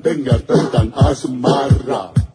dengar ya, tentang asmara.